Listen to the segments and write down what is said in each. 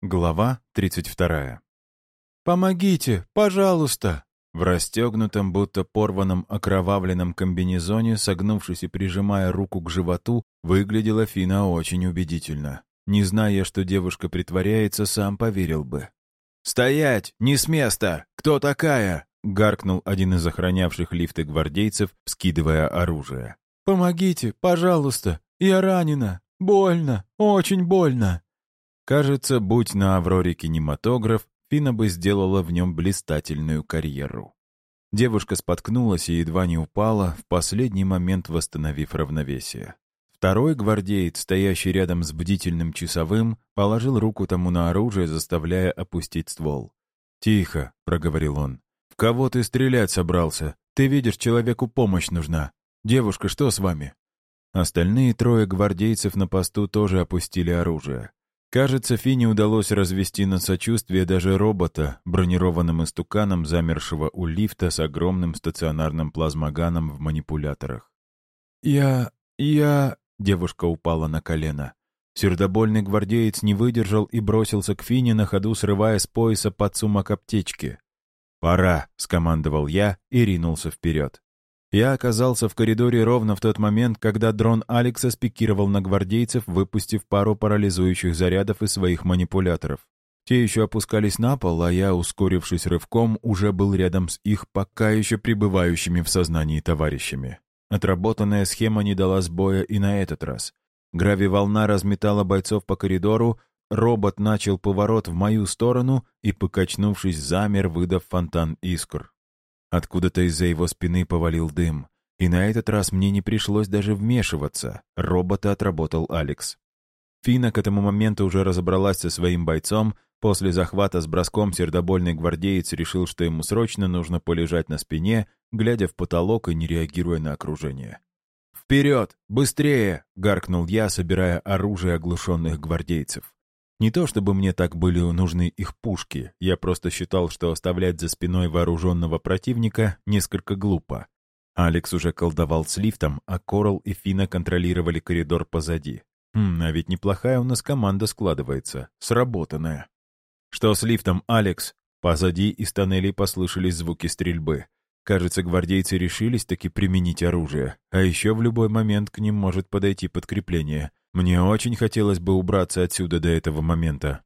Глава 32. «Помогите, пожалуйста!» В расстегнутом, будто порванном окровавленном комбинезоне, согнувшись и прижимая руку к животу, выглядела Фина очень убедительно. Не зная, что девушка притворяется, сам поверил бы. «Стоять! Не с места! Кто такая?» — гаркнул один из охранявших лифты гвардейцев, скидывая оружие. «Помогите, пожалуйста! Я ранена! Больно! Очень больно!» Кажется, будь на «Авроре» кинематограф, Фина бы сделала в нем блистательную карьеру. Девушка споткнулась и едва не упала, в последний момент восстановив равновесие. Второй гвардеец, стоящий рядом с бдительным часовым, положил руку тому на оружие, заставляя опустить ствол. «Тихо», — проговорил он. «В кого ты стрелять собрался? Ты видишь, человеку помощь нужна. Девушка, что с вами?» Остальные трое гвардейцев на посту тоже опустили оружие. Кажется, Фине удалось развести на сочувствие даже робота, бронированным истуканом, замершего у лифта с огромным стационарным плазмоганом в манипуляторах. «Я... я...» — девушка упала на колено. Сердобольный гвардеец не выдержал и бросился к Фине на ходу, срывая с пояса подсумок аптечки. «Пора», — скомандовал я и ринулся вперед. Я оказался в коридоре ровно в тот момент, когда дрон Алекса спикировал на гвардейцев, выпустив пару парализующих зарядов из своих манипуляторов. Те еще опускались на пол, а я, ускорившись рывком, уже был рядом с их пока еще пребывающими в сознании товарищами. Отработанная схема не дала сбоя и на этот раз. Грави-волна разметала бойцов по коридору, робот начал поворот в мою сторону и, покачнувшись, замер, выдав фонтан искр. Откуда-то из-за его спины повалил дым. И на этот раз мне не пришлось даже вмешиваться. Робота отработал Алекс. Фина к этому моменту уже разобралась со своим бойцом. После захвата с броском сердобольный гвардеец решил, что ему срочно нужно полежать на спине, глядя в потолок и не реагируя на окружение. «Вперед! Быстрее!» — гаркнул я, собирая оружие оглушенных гвардейцев. Не то чтобы мне так были нужны их пушки, я просто считал, что оставлять за спиной вооруженного противника несколько глупо. Алекс уже колдовал с лифтом, а Корал и Фина контролировали коридор позади. Хм, а ведь неплохая у нас команда складывается, сработанная. «Что с лифтом, Алекс?» Позади из тоннелей послышались звуки стрельбы. Кажется, гвардейцы решились таки применить оружие, а еще в любой момент к ним может подойти подкрепление. Мне очень хотелось бы убраться отсюда до этого момента.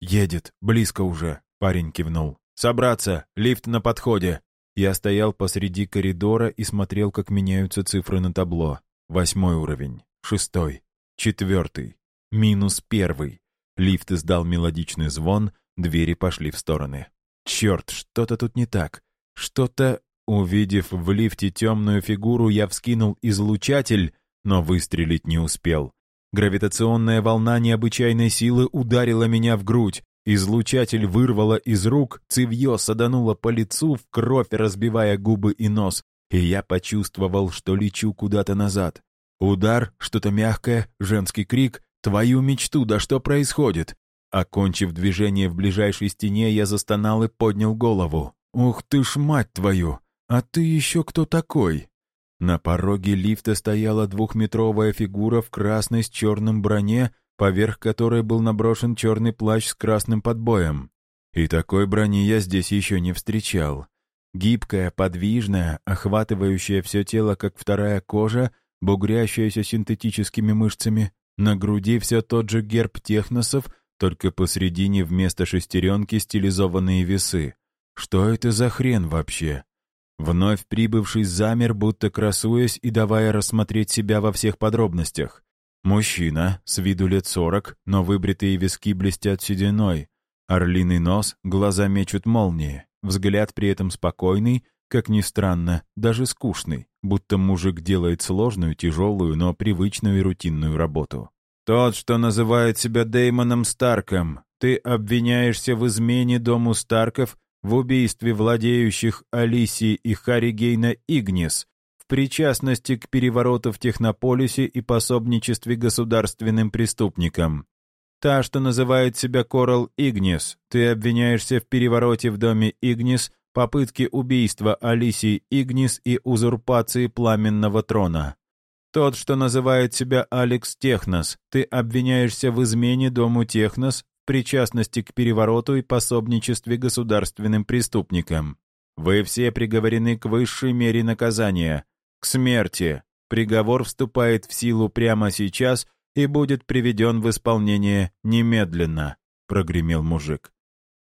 «Едет, близко уже», — парень кивнул. «Собраться! Лифт на подходе!» Я стоял посреди коридора и смотрел, как меняются цифры на табло. Восьмой уровень, шестой, четвертый, минус первый. Лифт издал мелодичный звон, двери пошли в стороны. Черт, что-то тут не так. Что-то... Увидев в лифте темную фигуру, я вскинул излучатель, но выстрелить не успел. Гравитационная волна необычайной силы ударила меня в грудь. Излучатель вырвало из рук, цевье садануло по лицу, в кровь разбивая губы и нос, и я почувствовал, что лечу куда-то назад. Удар, что-то мягкое, женский крик, «Твою мечту, да что происходит?» Окончив движение в ближайшей стене, я застонал и поднял голову. «Ух ты ж, мать твою! А ты еще кто такой?» На пороге лифта стояла двухметровая фигура в красной с черным броне, поверх которой был наброшен черный плащ с красным подбоем. И такой брони я здесь еще не встречал. Гибкая, подвижная, охватывающая все тело, как вторая кожа, бугрящаяся синтетическими мышцами. На груди все тот же герб техносов, только посредине вместо шестеренки стилизованные весы. Что это за хрен вообще? Вновь прибывший замер, будто красуясь и давая рассмотреть себя во всех подробностях. Мужчина, с виду лет сорок, но выбритые виски блестят сединой. Орлиный нос, глаза мечут молнии. Взгляд при этом спокойный, как ни странно, даже скучный, будто мужик делает сложную, тяжелую, но привычную и рутинную работу. «Тот, что называет себя Деймоном Старком, ты обвиняешься в измене дому Старков в убийстве владеющих Алисии и Харигейна Игнис, в причастности к перевороту в Технополисе и пособничестве государственным преступникам. Та, что называет себя Корал Игнис, ты обвиняешься в перевороте в доме Игнис, попытке убийства Алисии Игнис и узурпации пламенного трона. Тот, что называет себя Алекс Технос, ты обвиняешься в измене дому Технос, причастности к перевороту и пособничестве государственным преступникам. Вы все приговорены к высшей мере наказания, к смерти. Приговор вступает в силу прямо сейчас и будет приведен в исполнение немедленно», — прогремел мужик.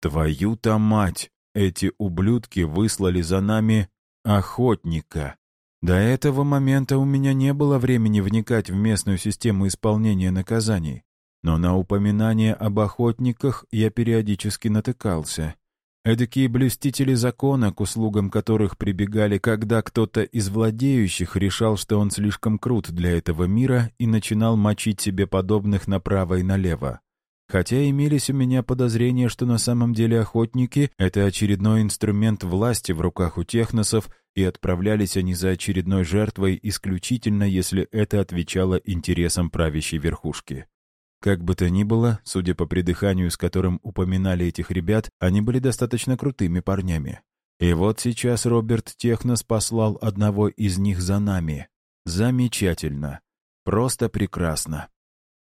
«Твою-то мать! Эти ублюдки выслали за нами охотника!» До этого момента у меня не было времени вникать в местную систему исполнения наказаний, но на упоминание об охотниках я периодически натыкался. Эдакие блюстители закона, к услугам которых прибегали, когда кто-то из владеющих решал, что он слишком крут для этого мира и начинал мочить себе подобных направо и налево. Хотя имелись у меня подозрения, что на самом деле охотники — это очередной инструмент власти в руках у техносов, и отправлялись они за очередной жертвой исключительно, если это отвечало интересам правящей верхушки. Как бы то ни было, судя по придыханию, с которым упоминали этих ребят, они были достаточно крутыми парнями. И вот сейчас Роберт Технос послал одного из них за нами. Замечательно. Просто прекрасно.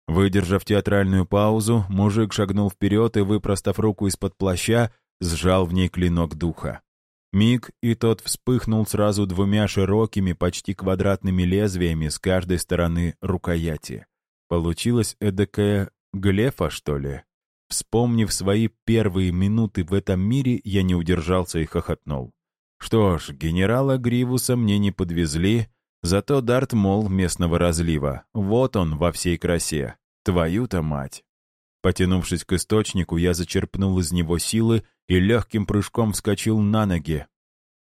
Выдержав театральную паузу, мужик шагнул вперед и, выпростав руку из-под плаща, сжал в ней клинок духа. Миг, и тот вспыхнул сразу двумя широкими, почти квадратными лезвиями с каждой стороны рукояти. Получилась эдакая глефа, что ли? Вспомнив свои первые минуты в этом мире, я не удержался и хохотнул. Что ж, генерала Гривуса мне не подвезли, зато Дарт Мол местного разлива. Вот он во всей красе. Твою-то мать! Потянувшись к источнику, я зачерпнул из него силы и легким прыжком вскочил на ноги.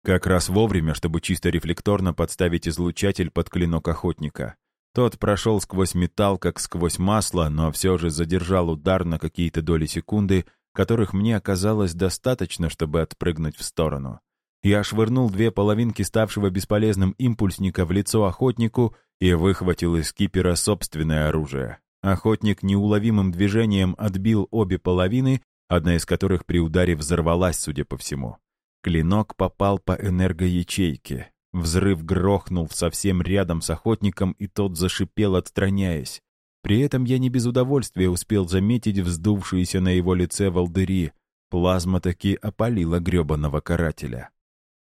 Как раз вовремя, чтобы чисто рефлекторно подставить излучатель под клинок охотника. Тот прошел сквозь металл, как сквозь масло, но все же задержал удар на какие-то доли секунды, которых мне оказалось достаточно, чтобы отпрыгнуть в сторону. Я швырнул две половинки ставшего бесполезным импульсника в лицо охотнику и выхватил из кипера собственное оружие. Охотник неуловимым движением отбил обе половины, одна из которых при ударе взорвалась, судя по всему. Клинок попал по энергоячейке. Взрыв грохнул совсем рядом с охотником, и тот зашипел, отстраняясь. При этом я не без удовольствия успел заметить вздувшиеся на его лице волдыри. Плазма таки опалила гребаного карателя.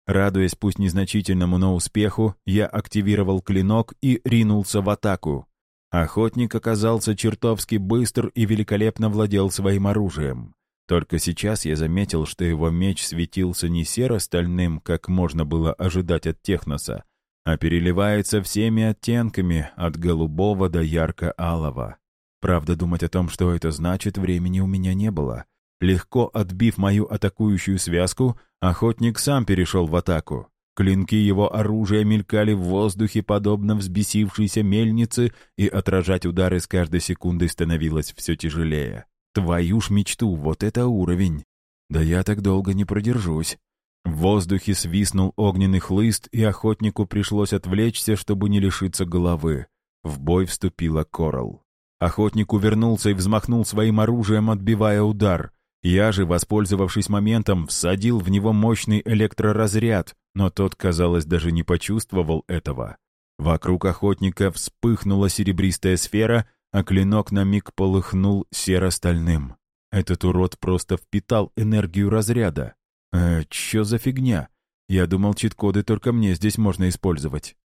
Радуясь пусть незначительному, но успеху, я активировал клинок и ринулся в атаку. Охотник оказался чертовски быстр и великолепно владел своим оружием. Только сейчас я заметил, что его меч светился не серо-стальным, как можно было ожидать от Техноса, а переливается всеми оттенками, от голубого до ярко-алого. Правда, думать о том, что это значит, времени у меня не было. Легко отбив мою атакующую связку, охотник сам перешел в атаку. Клинки его оружия мелькали в воздухе, подобно взбесившейся мельнице, и отражать удары с каждой секундой становилось все тяжелее. Твою ж мечту, вот это уровень! Да я так долго не продержусь. В воздухе свистнул огненный хлыст, и охотнику пришлось отвлечься, чтобы не лишиться головы. В бой вступила Корал. Охотник увернулся и взмахнул своим оружием, отбивая удар. Я же, воспользовавшись моментом, всадил в него мощный электроразряд, но тот, казалось, даже не почувствовал этого. Вокруг охотника вспыхнула серебристая сфера, а клинок на миг полыхнул серо-стальным. Этот урод просто впитал энергию разряда. Э, чё за фигня? Я думал, чит-коды только мне здесь можно использовать.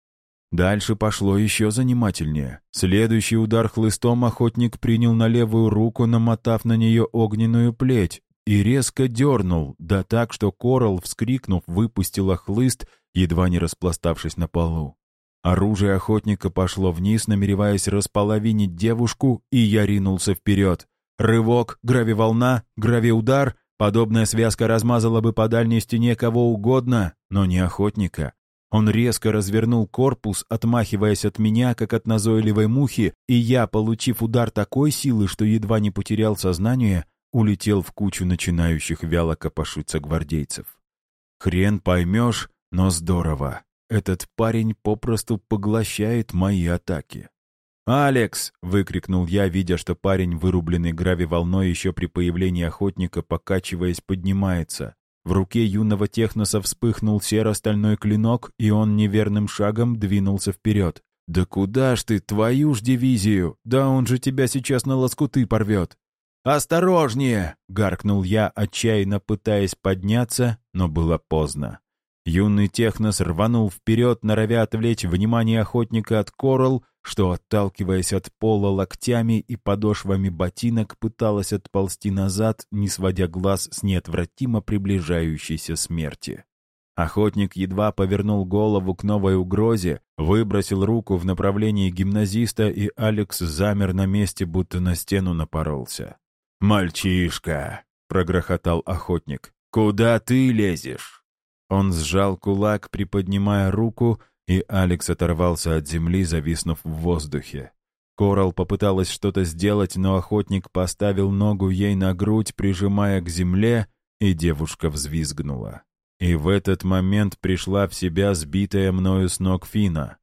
Дальше пошло еще занимательнее. Следующий удар хлыстом охотник принял на левую руку, намотав на нее огненную плеть, и резко дернул, да так, что Корал, вскрикнув, выпустила хлыст, едва не распластавшись на полу. Оружие охотника пошло вниз, намереваясь располовинить девушку, и я ринулся вперед. Рывок, гравиволна, гравиудар. Подобная связка размазала бы по дальней стене кого угодно, но не охотника. Он резко развернул корпус, отмахиваясь от меня, как от назойливой мухи, и я, получив удар такой силы, что едва не потерял сознание, улетел в кучу начинающих вяло копошиться гвардейцев. Хрен поймешь, но здорово. Этот парень попросту поглощает мои атаки. «Алекс!» — выкрикнул я, видя, что парень, вырубленный грави-волной еще при появлении охотника, покачиваясь, поднимается. В руке юного техноса вспыхнул серо-стальной клинок, и он неверным шагом двинулся вперед. «Да куда ж ты, твою ж дивизию! Да он же тебя сейчас на лоскуты порвет!» «Осторожнее!» — гаркнул я, отчаянно пытаясь подняться, но было поздно. Юный технос рванул вперед, норовя отвлечь внимание охотника от Коралл, что, отталкиваясь от пола локтями и подошвами ботинок, пыталась отползти назад, не сводя глаз с неотвратимо приближающейся смерти. Охотник едва повернул голову к новой угрозе, выбросил руку в направлении гимназиста, и Алекс замер на месте, будто на стену напоролся. «Мальчишка!» — прогрохотал охотник. «Куда ты лезешь?» Он сжал кулак, приподнимая руку, и Алекс оторвался от земли, зависнув в воздухе. Корал попыталась что-то сделать, но охотник поставил ногу ей на грудь, прижимая к земле, и девушка взвизгнула. И в этот момент пришла в себя сбитая мною с ног Фина.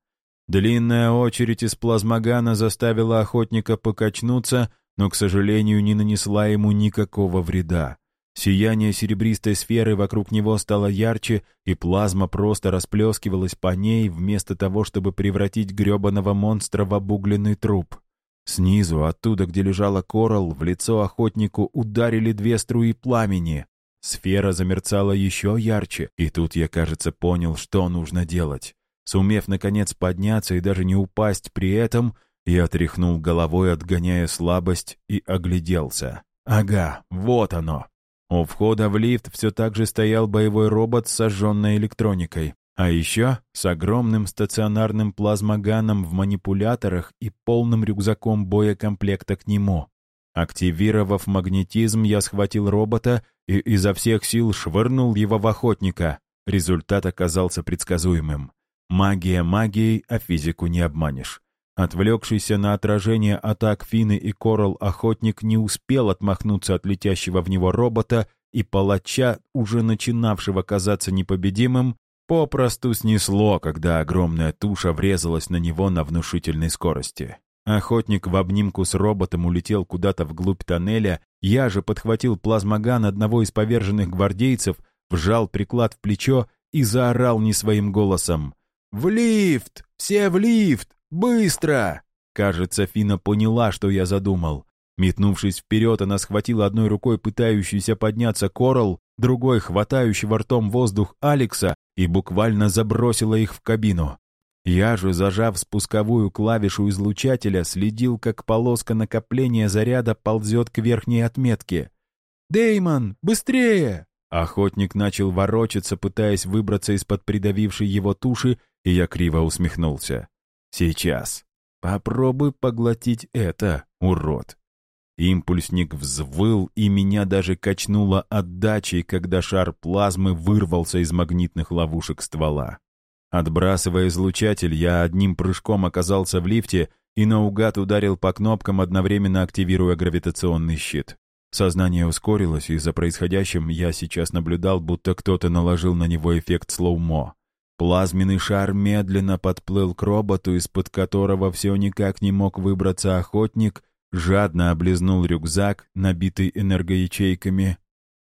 Длинная очередь из плазмогана заставила охотника покачнуться, но, к сожалению, не нанесла ему никакого вреда. Сияние серебристой сферы вокруг него стало ярче, и плазма просто расплескивалась по ней, вместо того, чтобы превратить гребаного монстра в обугленный труп. Снизу, оттуда, где лежала Коралл, в лицо охотнику ударили две струи пламени. Сфера замерцала еще ярче, и тут я, кажется, понял, что нужно делать. Сумев, наконец, подняться и даже не упасть при этом, я тряхнул головой, отгоняя слабость, и огляделся. Ага, вот оно. У входа в лифт все так же стоял боевой робот с сожженной электроникой. А еще с огромным стационарным плазмоганом в манипуляторах и полным рюкзаком боекомплекта к нему. Активировав магнетизм, я схватил робота и изо всех сил швырнул его в охотника. Результат оказался предсказуемым. Магия магией, а физику не обманешь. Отвлекшийся на отражение атак Фины и Корал охотник не успел отмахнуться от летящего в него робота, и палача, уже начинавшего казаться непобедимым, попросту снесло, когда огромная туша врезалась на него на внушительной скорости. Охотник в обнимку с роботом улетел куда-то вглубь тоннеля, я же подхватил плазмоган одного из поверженных гвардейцев, вжал приклад в плечо и заорал не своим голосом. «В лифт! Все в лифт! «Быстро!» Кажется, Фина поняла, что я задумал. Метнувшись вперед, она схватила одной рукой пытающуюся подняться Корал, другой хватающего ртом воздух Алекса и буквально забросила их в кабину. Я же, зажав спусковую клавишу излучателя, следил, как полоска накопления заряда ползет к верхней отметке. Деймон, быстрее!» Охотник начал ворочаться, пытаясь выбраться из-под придавившей его туши, и я криво усмехнулся. Сейчас. Попробуй поглотить это, урод. Импульсник взвыл, и меня даже качнуло отдачей, когда шар плазмы вырвался из магнитных ловушек ствола. Отбрасывая излучатель, я одним прыжком оказался в лифте и наугад ударил по кнопкам, одновременно активируя гравитационный щит. Сознание ускорилось, и за происходящим я сейчас наблюдал, будто кто-то наложил на него эффект слоумо. Плазменный шар медленно подплыл к роботу, из-под которого все никак не мог выбраться охотник, жадно облизнул рюкзак, набитый энергоячейками.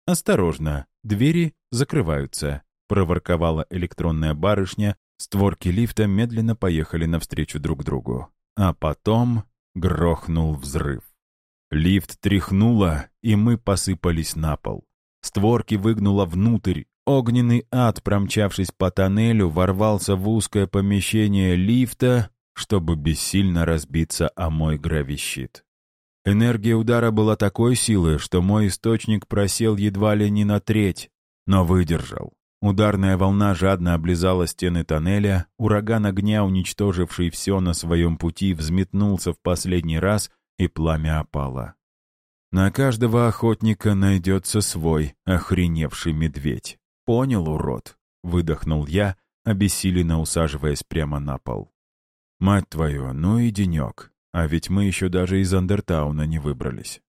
«Осторожно, двери закрываются», — проворковала электронная барышня, створки лифта медленно поехали навстречу друг другу. А потом грохнул взрыв. Лифт тряхнуло, и мы посыпались на пол. Створки выгнуло внутрь, Огненный ад, промчавшись по тоннелю, ворвался в узкое помещение лифта, чтобы бессильно разбиться о мой гравищит. Энергия удара была такой силы, что мой источник просел едва ли не на треть, но выдержал. Ударная волна жадно облизала стены тоннеля, ураган огня, уничтоживший все на своем пути, взметнулся в последний раз, и пламя опало. На каждого охотника найдется свой охреневший медведь. «Понял, урод», — выдохнул я, обессиленно усаживаясь прямо на пол. «Мать твою, ну и денек. А ведь мы еще даже из Андертауна не выбрались».